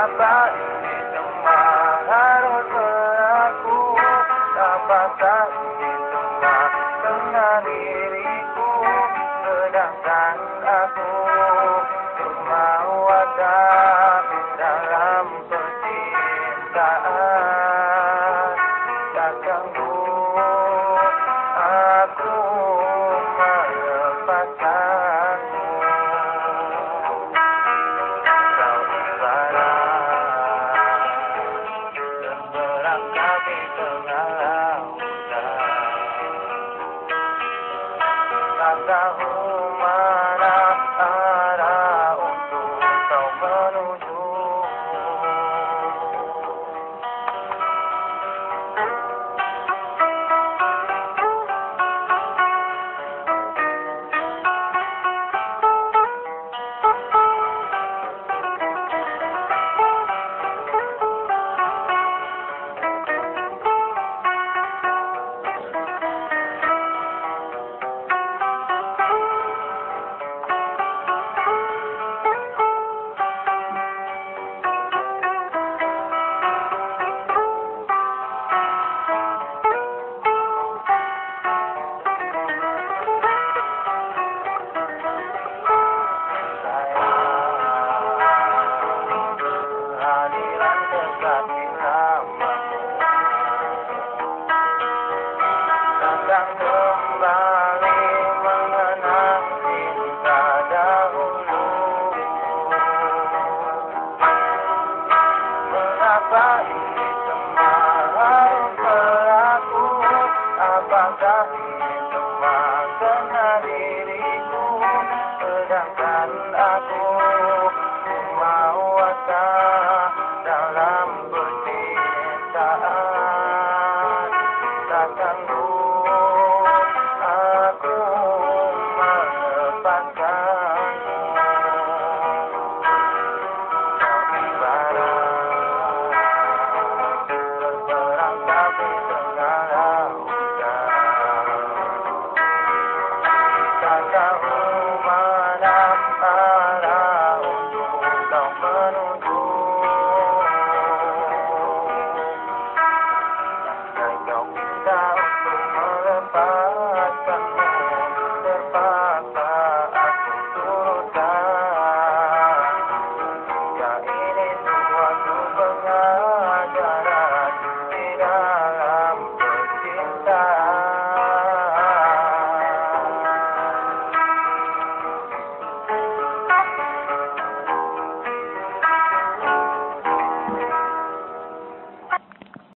Ini semua harus berlaku Apakah ini semua dengan diriku. Sedangkan Allah, Kekasih lamamu Datang kembali mengenang cinta dahulu Mengapa ini semua harus berlaku Apakah ini semua karena diriku Sedangkan aku bangga